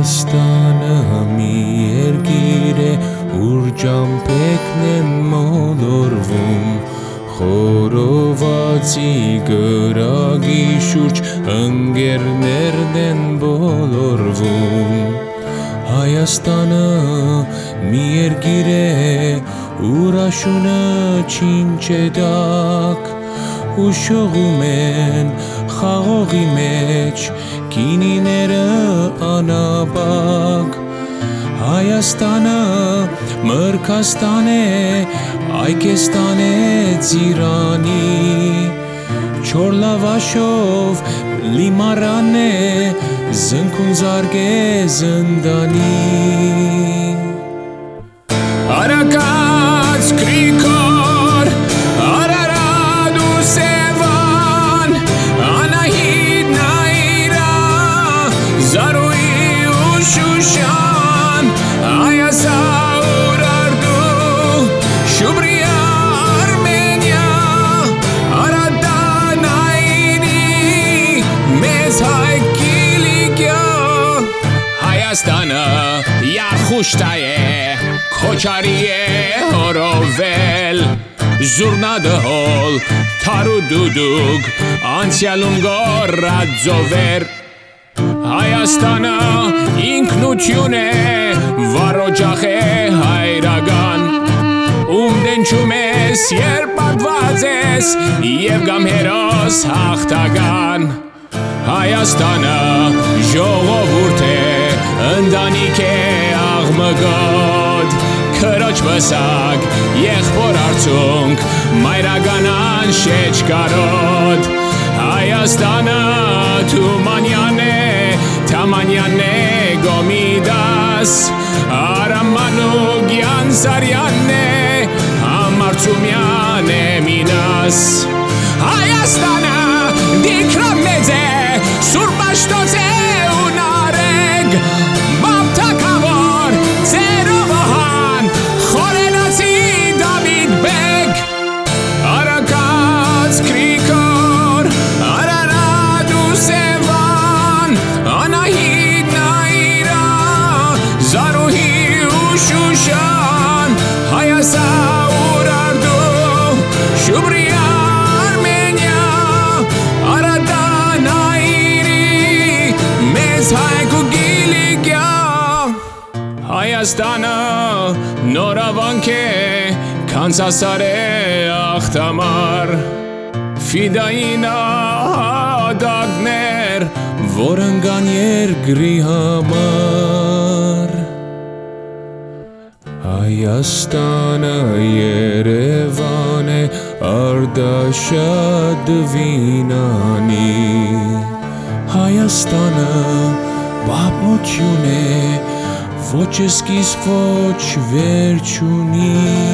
Հայաստանը մի երկիր է, ուր ճամպեկն են մոլորվում Խորովածի գրագի շուրջ ընկերներն են բոլորվում Հայաստանը մի երկիր է, ուր աշունը չինչ է դակ ու շողում են խաղողի մեջ կինիները անաբակ Հայաստանը մրկաստան է, այկեստան է ծիրանի Չոր լավաշով լիմարան է, զնքուն զարգ է զնդանի Հայաստանը յախուշտա է, քոչարի է հորովել Զուրնադհոլ, թարու դուդուկ, անցյալում գորածովեր Հայաստանը ինքնություն է, վարոջախ է հայրական Ում դենչում ես, երբ պատված ես, և գամ հերոս հաղթական Հայաստանը ժողովուրդ է, ընտանիք է աղմգոտ Քրոջ վսակ, եղբոր արցունք, մայրականան շեջ կարոտ Հայաստանը թումանյան է, թամանյան է գոմիդաս Արամանուգյան սարյան է, համարցումյան է մինաս Հայաստանը դիքրամ մեծ է, սուրբ աշտոց է Հայաստանը նորավանք է, քանցասար է ախտամար, Ֆիդային ադագներ, որ ընկան երկրի համար Հայաստանը Երևան է, Արդաշատ վինանի Հայաստանը բապություն է, Voces chi sfoci verciunii.